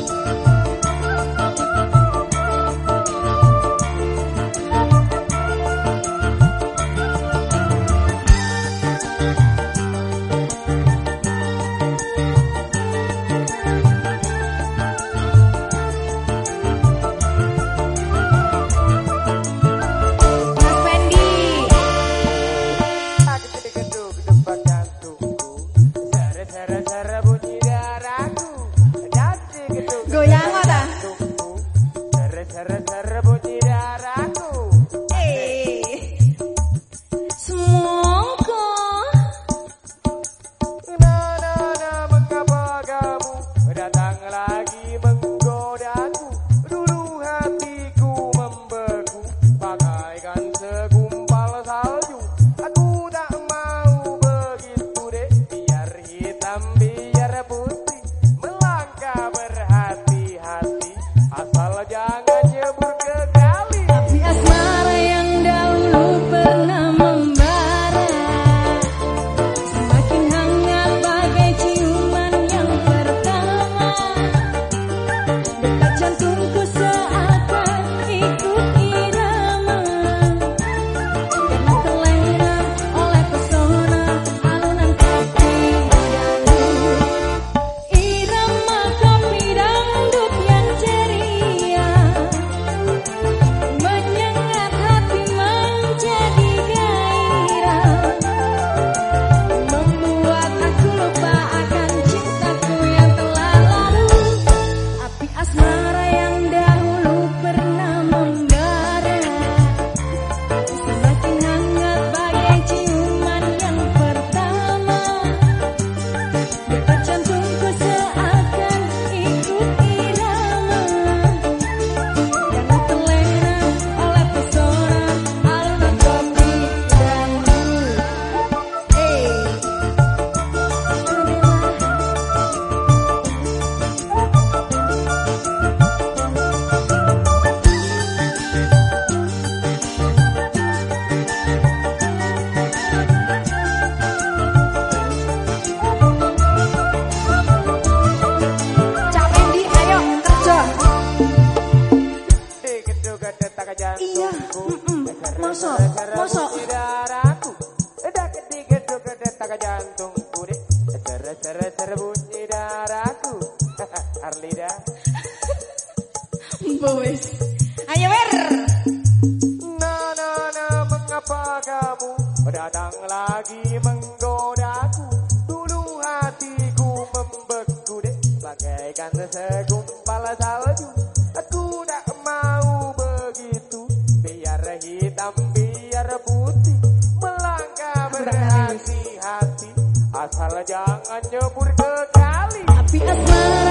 Música lagi menggodaku. Dulu hatiku membeku deh Bagaikan segumpal salju. Aku tak mau begitu. Biar hitam biar putih. Melangkah berhati-hati. Asal jangan nyebur ke kali Api asmara